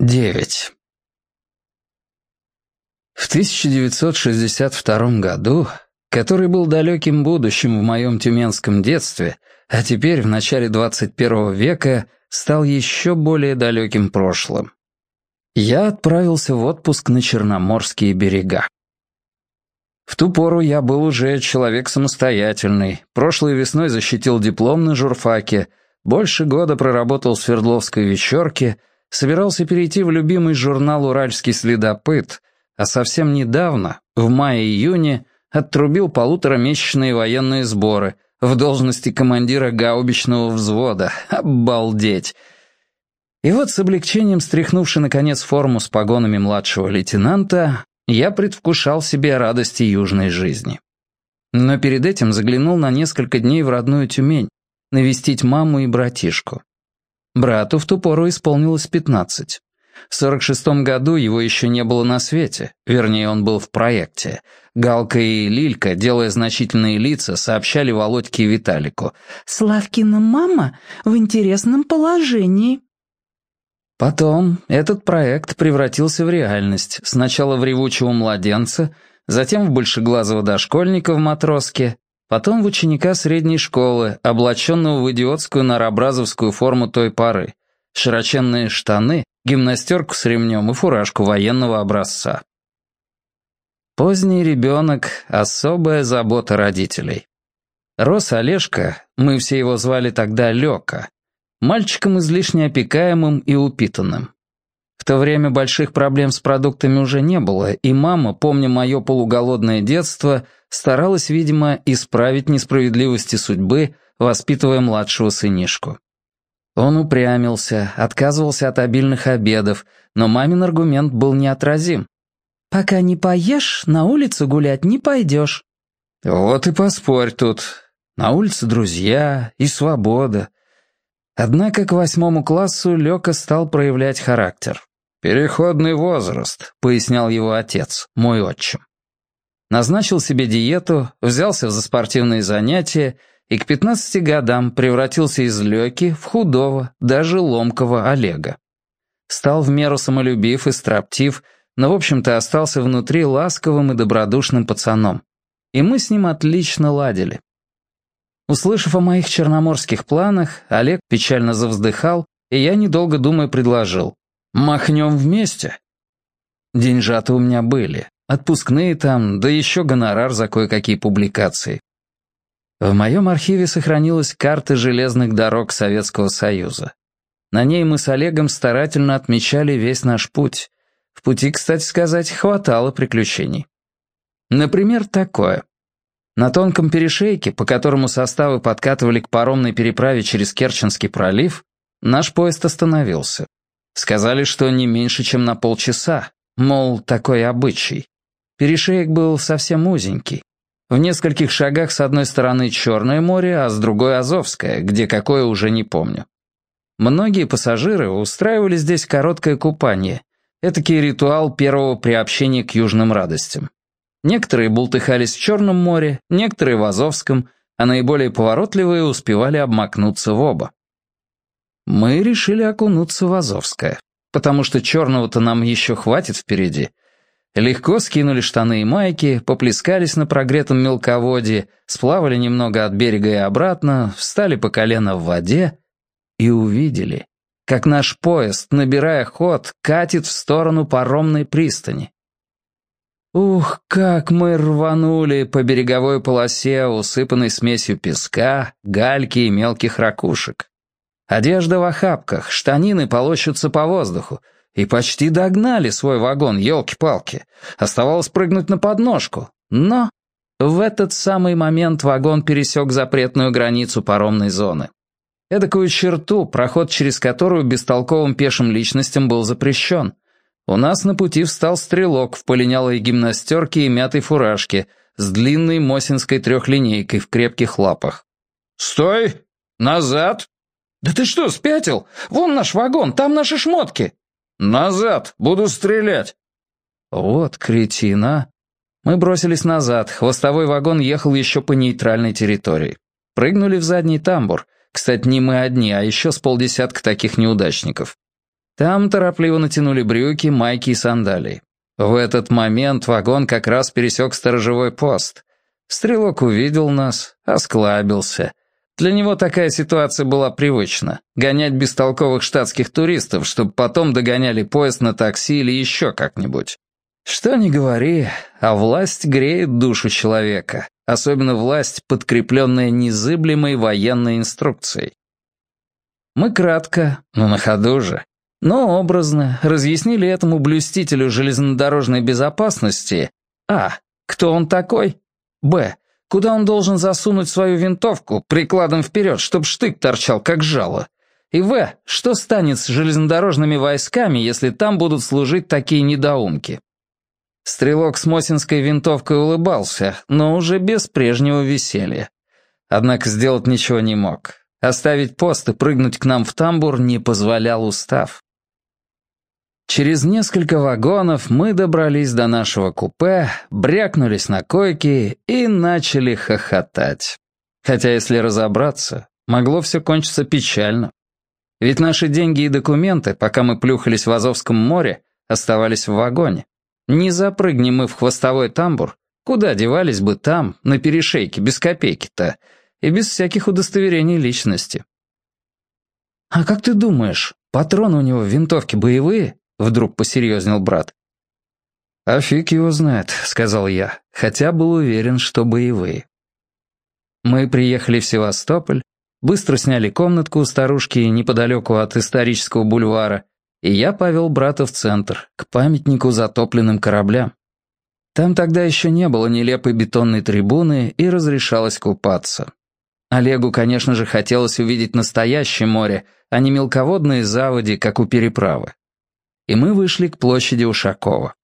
9. В 1962 году, который был далеким будущим в моем тюменском детстве, а теперь, в начале 21 века, стал еще более далеким прошлым, я отправился в отпуск на Черноморские берега. В ту пору я был уже человек самостоятельный, прошлой весной защитил диплом на журфаке, больше года проработал в Свердловской вечерке — собирался перейти в любимый журнал «Уральский следопыт», а совсем недавно, в мае-июне, отрубил полуторамесячные военные сборы в должности командира гаубичного взвода. Обалдеть! И вот с облегчением стряхнувши, наконец, форму с погонами младшего лейтенанта, я предвкушал себе радости южной жизни. Но перед этим заглянул на несколько дней в родную Тюмень, навестить маму и братишку. Брату в ту пору исполнилось пятнадцать. В сорок шестом году его еще не было на свете, вернее, он был в проекте. Галка и Лилька, делая значительные лица, сообщали Володьке и Виталику. «Славкина мама в интересном положении». Потом этот проект превратился в реальность. Сначала в ревучего младенца, затем в большеглазого дошкольника в матроске, Потом в ученика средней школы, облаченного в идиотскую нарабразовскую форму той поры, широченные штаны, гимнастерку с ремнем и фуражку военного образца. Поздний ребенок — особая забота родителей. Рос Олежка, мы все его звали тогда Лёка, мальчиком излишне опекаемым и упитанным. В то время больших проблем с продуктами уже не было, и мама, помня мое полуголодное детство, старалась, видимо, исправить несправедливости судьбы, воспитывая младшего сынишку. Он упрямился, отказывался от обильных обедов, но мамин аргумент был неотразим. «Пока не поешь, на улицу гулять не пойдешь». «Вот и поспорь тут. На улице друзья и свобода». Однако к восьмому классу Лёка стал проявлять характер. «Переходный возраст», — пояснял его отец, мой отчим. Назначил себе диету, взялся за спортивные занятия и к 15 годам превратился из лёки в худого, даже ломкого Олега. Стал в меру самолюбив и строптив, но, в общем-то, остался внутри ласковым и добродушным пацаном. И мы с ним отлично ладили. Услышав о моих черноморских планах, Олег печально завздыхал, и я, недолго думая, предложил. «Махнем вместе». Деньжата у меня были, Отпускные там, да еще гонорар за кое-какие публикации. В моем архиве сохранилась карта железных дорог Советского Союза. На ней мы с Олегом старательно отмечали весь наш путь. В пути, кстати сказать, хватало приключений. Например, такое. На тонком перешейке, по которому составы подкатывали к паромной переправе через Керченский пролив, наш поезд остановился. Сказали, что не меньше, чем на полчаса, мол, такой обычай. Перешеек был совсем узенький. В нескольких шагах с одной стороны Черное море, а с другой Азовское, где какое уже не помню. Многие пассажиры устраивали здесь короткое купание. Этакий ритуал первого приобщения к южным радостям. Некоторые бултыхались в Черном море, некоторые в Азовском, а наиболее поворотливые успевали обмакнуться в оба. Мы решили окунуться в Азовское, потому что черного-то нам еще хватит впереди — Легко скинули штаны и майки, поплескались на прогретом мелководье, сплавали немного от берега и обратно, встали по колено в воде и увидели, как наш поезд, набирая ход, катит в сторону паромной пристани. Ух, как мы рванули по береговой полосе, усыпанной смесью песка, гальки и мелких ракушек. Одежда в охапках, штанины полощутся по воздуху, и почти догнали свой вагон, елки-палки. Оставалось прыгнуть на подножку. Но в этот самый момент вагон пересек запретную границу паромной зоны. Эдакую черту, проход через которую бестолковым пешим личностям был запрещен. У нас на пути встал стрелок в полинялой гимнастерке и мятой фуражке с длинной мосинской трехлинейкой в крепких лапах. «Стой! Назад!» «Да ты что, спятил? Вон наш вагон, там наши шмотки!» «Назад! Буду стрелять!» Вот кретина. Мы бросились назад, хвостовой вагон ехал еще по нейтральной территории. Прыгнули в задний тамбур. Кстати, не мы одни, а еще с полдесятка таких неудачников. Там торопливо натянули брюки, майки и сандалии. В этот момент вагон как раз пересек сторожевой пост. Стрелок увидел нас, осклабился. Для него такая ситуация была привычна. Гонять бестолковых штатских туристов, чтобы потом догоняли поезд на такси или еще как-нибудь. Что ни говори, а власть греет душу человека, особенно власть, подкрепленная незыблемой военной инструкцией. Мы кратко, но на ходу же, но образно разъяснили этому блюстителю железнодорожной безопасности а. кто он такой, б. Куда он должен засунуть свою винтовку прикладом вперед, чтобы штык торчал как жало, и в. что станет с железнодорожными войсками, если там будут служить такие недоумки. Стрелок с Мосинской винтовкой улыбался, но уже без прежнего веселья. Однако сделать ничего не мог. Оставить пост и прыгнуть к нам в тамбур не позволял устав. Через несколько вагонов мы добрались до нашего купе, брякнулись на койки и начали хохотать. Хотя, если разобраться, могло все кончиться печально. Ведь наши деньги и документы, пока мы плюхались в Азовском море, оставались в вагоне. Не запрыгнем мы в хвостовой тамбур, куда девались бы там, на перешейке, без копейки-то, и без всяких удостоверений личности. «А как ты думаешь, патроны у него в винтовке боевые?» — вдруг посерьезнел брат. «А фиг его знает», — сказал я, хотя был уверен, что боевые. Мы приехали в Севастополь, быстро сняли комнатку у старушки неподалеку от исторического бульвара и я повел брата в центр, к памятнику затопленным кораблям. Там тогда еще не было нелепой бетонной трибуны и разрешалось купаться. Олегу, конечно же, хотелось увидеть настоящее море, а не мелководные заводи, как у переправы. И мы вышли к площади Ушакова.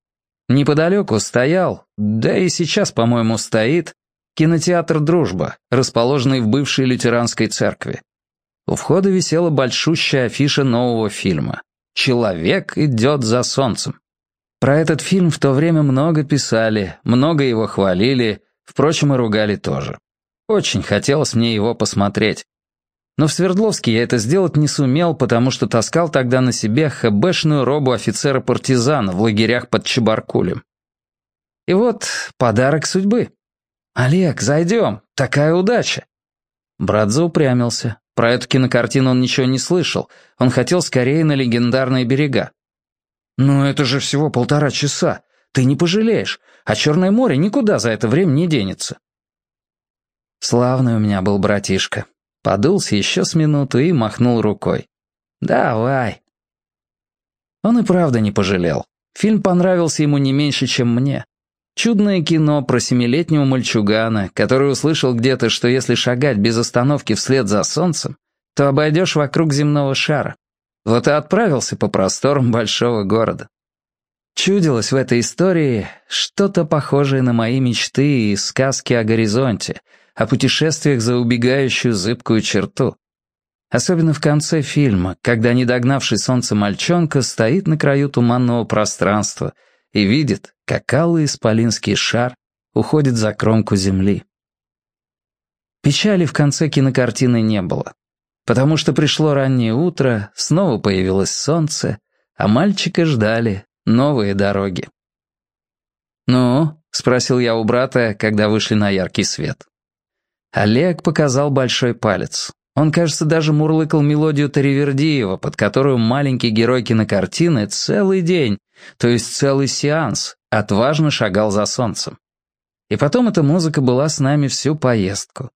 Неподалеку стоял, да и сейчас, по-моему, стоит, кинотеатр «Дружба», расположенный в бывшей лютеранской церкви. У входа висела большущая афиша нового фильма. Человек идет за солнцем. Про этот фильм в то время много писали, много его хвалили, впрочем, и ругали тоже. Очень хотелось мне его посмотреть. Но в Свердловске я это сделать не сумел, потому что таскал тогда на себе хэбэшную робу офицера-партизана в лагерях под Чебаркулем. И вот подарок судьбы. «Олег, зайдем, такая удача!» Брат заупрямился. Про эту кинокартину он ничего не слышал. Он хотел скорее на легендарные берега. «Ну это же всего полтора часа. Ты не пожалеешь. А Черное море никуда за это время не денется». Славный у меня был братишка. Подулся еще с минуту и махнул рукой. «Давай». Он и правда не пожалел. Фильм понравился ему не меньше, чем мне. Чудное кино про семилетнего мальчугана, который услышал где-то, что если шагать без остановки вслед за солнцем, то обойдешь вокруг земного шара. Вот и отправился по просторам большого города. Чудилось в этой истории что-то похожее на мои мечты и сказки о горизонте, о путешествиях за убегающую зыбкую черту. Особенно в конце фильма, когда недогнавший солнце мальчонка стоит на краю туманного пространства — и видит, как алый исполинский шар уходит за кромку земли. Печали в конце кинокартины не было, потому что пришло раннее утро, снова появилось солнце, а мальчика ждали новые дороги. «Ну?» — спросил я у брата, когда вышли на яркий свет. Олег показал большой палец. Он, кажется, даже мурлыкал мелодию Таривердиева, под которую маленький герой кинокартины целый день, то есть целый сеанс, отважно шагал за солнцем. И потом эта музыка была с нами всю поездку.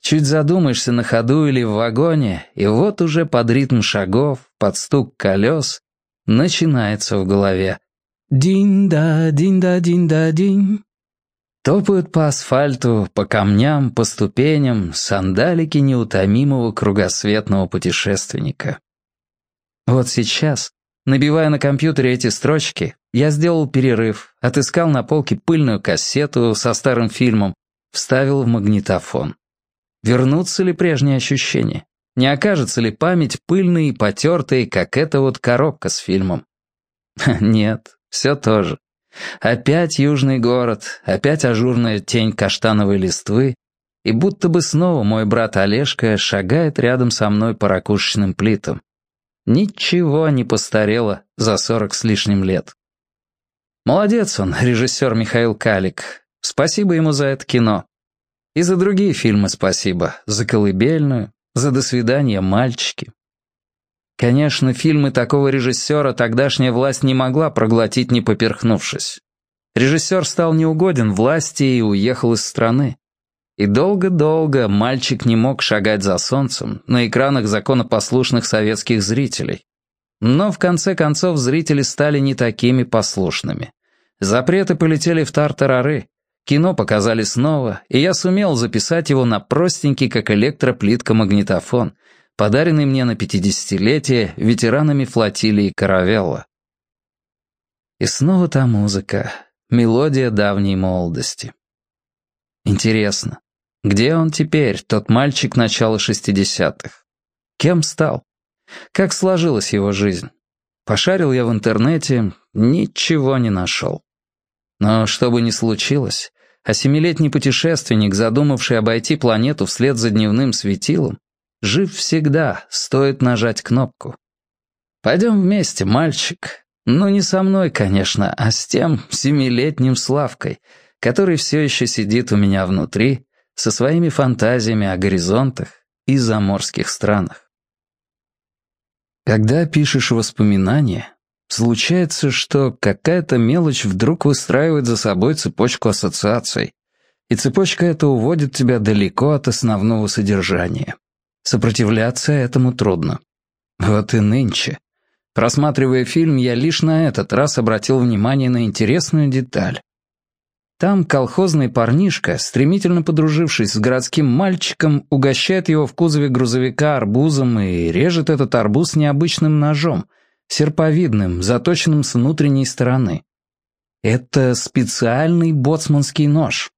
Чуть задумаешься на ходу или в вагоне, и вот уже под ритм шагов, под стук колес, начинается в голове. «Динь-да, динь-да, динь-да, динь». Топают по асфальту, по камням, по ступеням сандалики неутомимого кругосветного путешественника. Вот сейчас, набивая на компьютере эти строчки, я сделал перерыв, отыскал на полке пыльную кассету со старым фильмом, вставил в магнитофон. Вернутся ли прежние ощущения? Не окажется ли память пыльной и потертой, как эта вот коробка с фильмом? Нет, все то же. Опять южный город, опять ажурная тень каштановой листвы, и будто бы снова мой брат Олежка шагает рядом со мной по ракушечным плитам. Ничего не постарело за сорок с лишним лет. Молодец он, режиссер Михаил Калик. Спасибо ему за это кино. И за другие фильмы спасибо. За «Колыбельную», за «До свидания, мальчики». Конечно, фильмы такого режиссера тогдашняя власть не могла проглотить, не поперхнувшись. Режиссер стал неугоден власти и уехал из страны. И долго-долго мальчик не мог шагать за солнцем на экранах законопослушных советских зрителей. Но в конце концов зрители стали не такими послушными. Запреты полетели в тартарары, кино показали снова, и я сумел записать его на простенький, как электроплитка-магнитофон, подаренный мне на пятидесятилетие ветеранами флотилии «Каравелла». И снова та музыка, мелодия давней молодости. Интересно, где он теперь, тот мальчик начала шестидесятых? Кем стал? Как сложилась его жизнь? Пошарил я в интернете, ничего не нашел. Но что бы ни случилось, а семилетний путешественник, задумавший обойти планету вслед за дневным светилом, жив всегда, стоит нажать кнопку. Пойдем вместе, мальчик. Ну, не со мной, конечно, а с тем семилетним Славкой, который все еще сидит у меня внутри со своими фантазиями о горизонтах и заморских странах. Когда пишешь воспоминания, случается, что какая-то мелочь вдруг выстраивает за собой цепочку ассоциаций, и цепочка эта уводит тебя далеко от основного содержания. Сопротивляться этому трудно. Вот и нынче. Просматривая фильм, я лишь на этот раз обратил внимание на интересную деталь. Там колхозный парнишка, стремительно подружившись с городским мальчиком, угощает его в кузове грузовика арбузом и режет этот арбуз необычным ножом, серповидным, заточенным с внутренней стороны. Это специальный боцманский нож.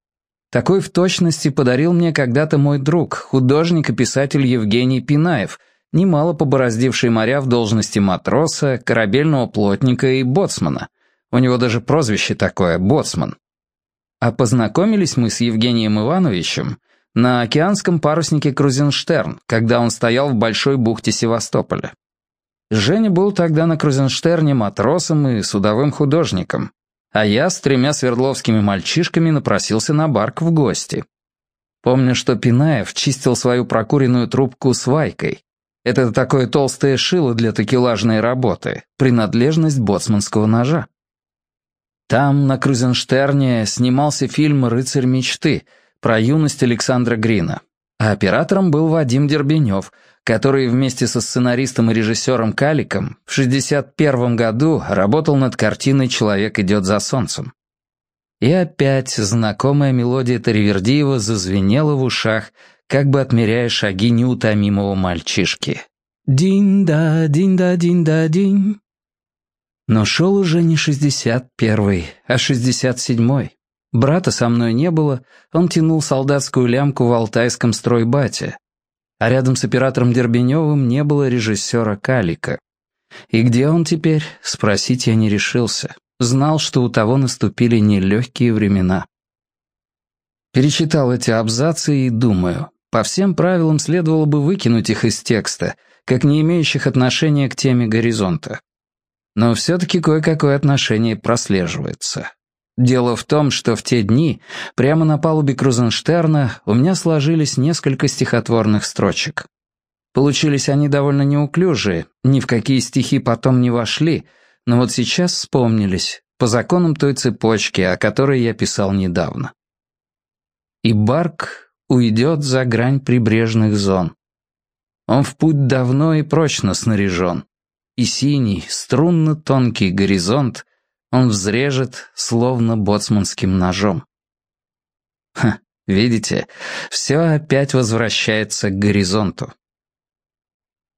Такой в точности подарил мне когда-то мой друг, художник и писатель Евгений Пинаев, немало побороздивший моря в должности матроса, корабельного плотника и боцмана. У него даже прозвище такое — боцман. А познакомились мы с Евгением Ивановичем на океанском паруснике «Крузенштерн», когда он стоял в большой бухте Севастополя. Женя был тогда на Крузенштерне матросом и судовым художником, а я с тремя свердловскими мальчишками напросился на барк в гости. Помню, что Пинаев чистил свою прокуренную трубку свайкой. Это такое толстое шило для такелажной работы, принадлежность боцманского ножа. Там, на Крузенштерне, снимался фильм «Рыцарь мечты» про юность Александра Грина. А оператором был Вадим Дербенев, который вместе со сценаристом и режиссером Каликом в 1961 году работал над картиной «Человек идет за солнцем». И опять знакомая мелодия Таривердиева зазвенела в ушах, как бы отмеряя шаги неутомимого мальчишки. «Динь-да, динь-да, динь-да, динь». Но шел уже не шестьдесят первый, а шестьдесят седьмой. Брата со мной не было, он тянул солдатскую лямку в алтайском стройбате. А рядом с оператором Дербеневым не было режиссера Калика. И где он теперь, спросить я не решился. Знал, что у того наступили нелегкие времена. Перечитал эти абзацы и думаю, по всем правилам следовало бы выкинуть их из текста, как не имеющих отношения к теме горизонта. Но все-таки кое-какое отношение прослеживается. Дело в том, что в те дни прямо на палубе Крузенштерна у меня сложились несколько стихотворных строчек. Получились они довольно неуклюжие, ни в какие стихи потом не вошли, но вот сейчас вспомнились, по законам той цепочки, о которой я писал недавно. И Барк уйдет за грань прибрежных зон. Он в путь давно и прочно снаряжен и синий, струнно-тонкий горизонт он взрежет, словно боцманским ножом. Ха, видите, все опять возвращается к горизонту.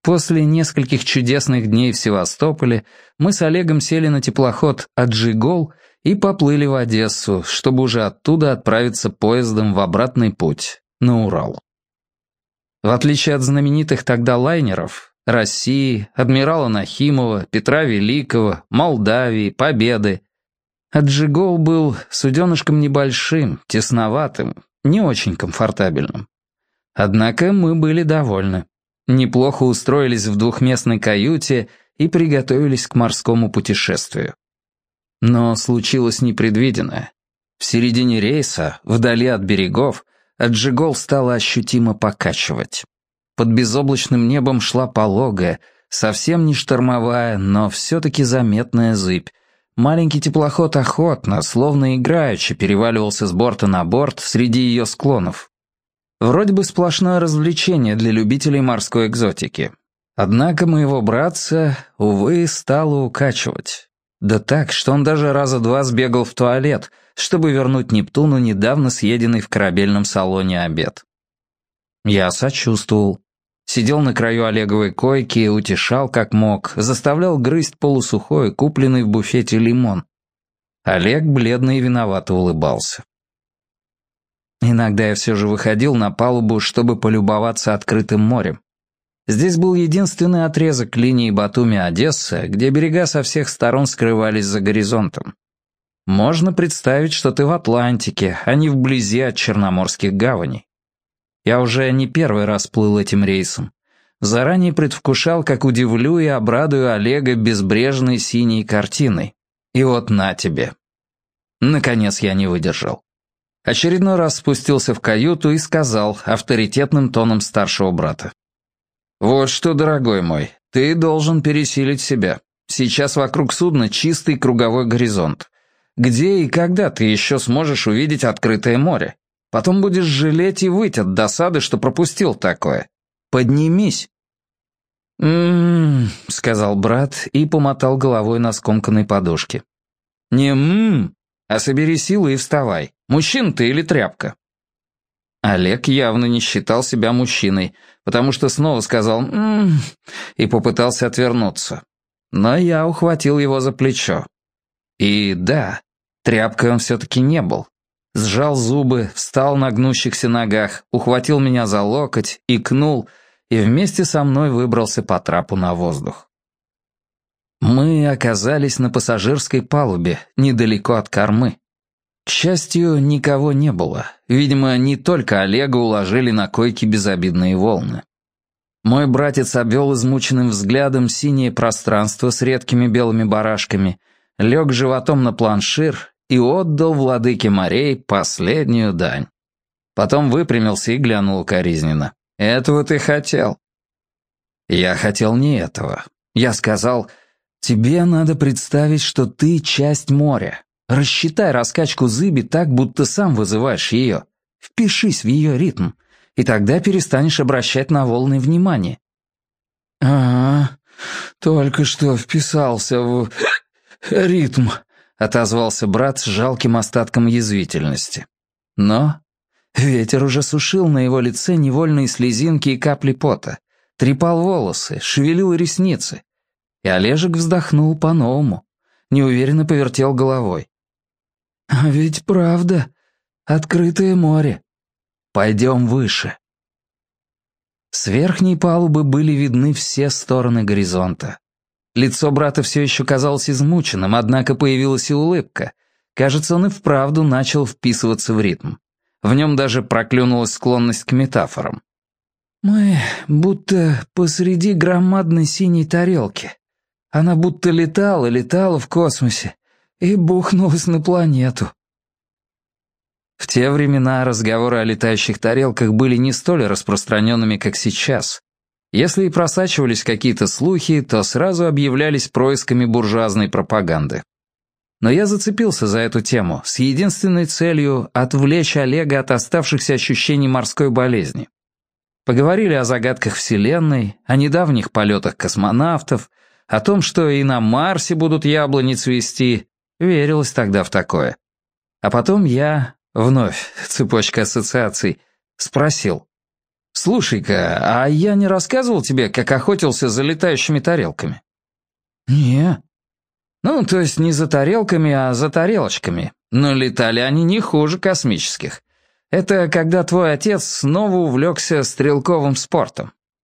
После нескольких чудесных дней в Севастополе мы с Олегом сели на теплоход «Аджигол» и поплыли в Одессу, чтобы уже оттуда отправиться поездом в обратный путь, на Урал. В отличие от знаменитых тогда лайнеров, России, адмирала Нахимова, Петра Великого, Молдавии, Победы. Аджигол был суденышком небольшим, тесноватым, не очень комфортабельным. Однако мы были довольны. Неплохо устроились в двухместной каюте и приготовились к морскому путешествию. Но случилось непредвиденное. В середине рейса, вдали от берегов, Аджигол стало ощутимо покачивать. Под безоблачным небом шла пологая, совсем не штормовая, но все-таки заметная зыбь. Маленький теплоход охотно, словно играючи, переваливался с борта на борт среди ее склонов. Вроде бы сплошное развлечение для любителей морской экзотики. Однако моего братца, увы, стало укачивать. Да так, что он даже раза два сбегал в туалет, чтобы вернуть Нептуну недавно съеденный в корабельном салоне обед. Я сочувствовал. Сидел на краю Олеговой койки и утешал как мог, заставлял грызть полусухой, купленный в буфете лимон. Олег бледно и виновато улыбался. Иногда я все же выходил на палубу, чтобы полюбоваться открытым морем. Здесь был единственный отрезок линии Батуми-Одесса, где берега со всех сторон скрывались за горизонтом. Можно представить, что ты в Атлантике, а не вблизи от черноморских гаваней. Я уже не первый раз плыл этим рейсом. Заранее предвкушал, как удивлю и обрадую Олега безбрежной синей картиной. И вот на тебе. Наконец я не выдержал. Очередной раз спустился в каюту и сказал авторитетным тоном старшего брата. «Вот что, дорогой мой, ты должен пересилить себя. Сейчас вокруг судна чистый круговой горизонт. Где и когда ты еще сможешь увидеть открытое море? Потом будешь жалеть и выть от досады, что пропустил такое. Поднимись!» «М-м-м», сказал брат и помотал головой на скомканной подушке. «Не м-м, а собери силы и вставай. Мужчина ты или тряпка?» Олег явно не считал себя мужчиной, потому что снова сказал «ммм» и попытался отвернуться. Но я ухватил его за плечо. И да, тряпкой он все-таки не был. Сжал зубы, встал на гнущихся ногах, ухватил меня за локоть, икнул и вместе со мной выбрался по трапу на воздух. Мы оказались на пассажирской палубе, недалеко от кормы. К счастью, никого не было. Видимо, не только Олега уложили на койке безобидные волны. Мой братец обвел измученным взглядом синее пространство с редкими белыми барашками, лег животом на планшир и отдал владыке морей последнюю дань. Потом выпрямился и глянул укоризненно. «Этого ты хотел?» Я хотел не этого. Я сказал, «Тебе надо представить, что ты часть моря, Рассчитай раскачку зыби так, будто сам вызываешь ее. Впишись в ее ритм, и тогда перестанешь обращать на волны внимание. «А, только что вписался в ритм», — отозвался брат с жалким остатком язвительности. Но ветер уже сушил на его лице невольные слезинки и капли пота, трепал волосы, шевелил ресницы. И Олежек вздохнул по-новому, неуверенно повертел головой. «А ведь правда. Открытое море. Пойдем выше». С верхней палубы были видны все стороны горизонта. Лицо брата все еще казалось измученным, однако появилась и улыбка. Кажется, он и вправду начал вписываться в ритм. В нем даже проклюнулась склонность к метафорам. «Мы будто посреди громадной синей тарелки. Она будто летала, летала в космосе, и бухнулась на планету. В те времена разговоры о летающих тарелках были не столь распространенными, как сейчас. Если и просачивались какие-то слухи, то сразу объявлялись происками буржуазной пропаганды. Но я зацепился за эту тему с единственной целью отвлечь Олега от оставшихся ощущений морской болезни. Поговорили о загадках Вселенной, о недавних полетах космонавтов, о том, что и на Марсе будут яблони цвести, Верилось тогда в такое. А потом я, вновь цепочка ассоциаций, спросил. «Слушай-ка, а я не рассказывал тебе, как охотился за летающими тарелками?» «Не». «Ну, то есть не за тарелками, а за тарелочками. Но летали они не хуже космических. Это когда твой отец снова увлекся стрелковым спортом.